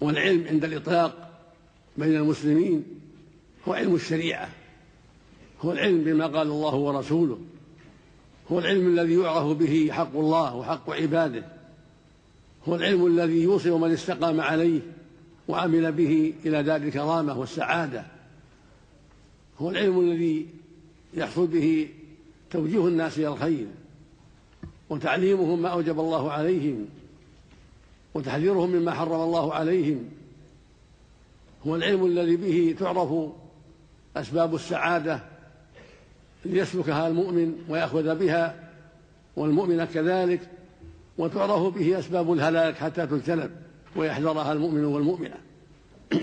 والعلم عند الإطلاق بين المسلمين هو علم الشريعة هو العلم بما قال الله ورسوله هو العلم الذي يعرف به حق الله وحق عباده هو العلم الذي يوصل من استقام عليه وعمل به إلى دار الكرامة والسعادة هو العلم الذي يحصل به توجيه الناس إلى الخير وتعليمهم ما أوجب الله عليهم. وتحذيرهم مما حرم الله عليهم. هو العلم الذي به تعرف أسباب السعادة ليسلكها المؤمن ويأخذ بها والمؤمن كذلك وتعرف به أسباب الهلاك حتى تجتنب ويحذرها المؤمن والمؤمنة.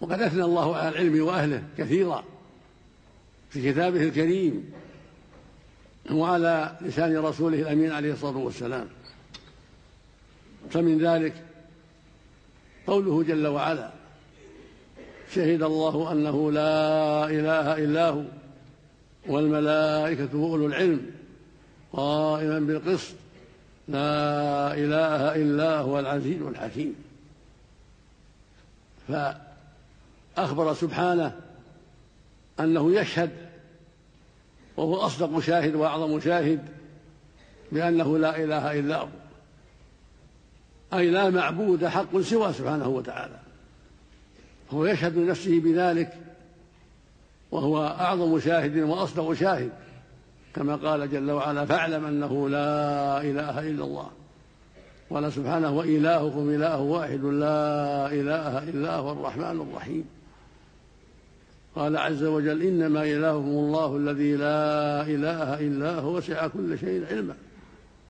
وقد أثنى الله على العلم وأهله كثيرا في كتابه الكريم وعلى لسان رسوله الأمين عليه الصلاة والسلام. فمن ذلك قوله جل وعلا شهد الله أنه لا إله إلا هو والملائكة أولو العلم قائما بالقسط لا إله إلا هو العزيز الحكيم فأخبر سبحانه أنه يشهد وهو أصدق شاهد وأعظم شاهد بأنه لا إله إلا هو أي لا معبود حق سوى سبحانه وتعالى. هو يشهد لنفسه بذلك وهو أعظم شاهد وأصدق شاهد كما قال جل وعلا فاعلم أنه لا إله إلا الله قال سبحانه وإلهكم إله واحد لا إله إلا هو الرحمن الرحيم. قال عز وجل إنما إلهكم الله الذي لا إله إلا هو وسع كل شيء علما.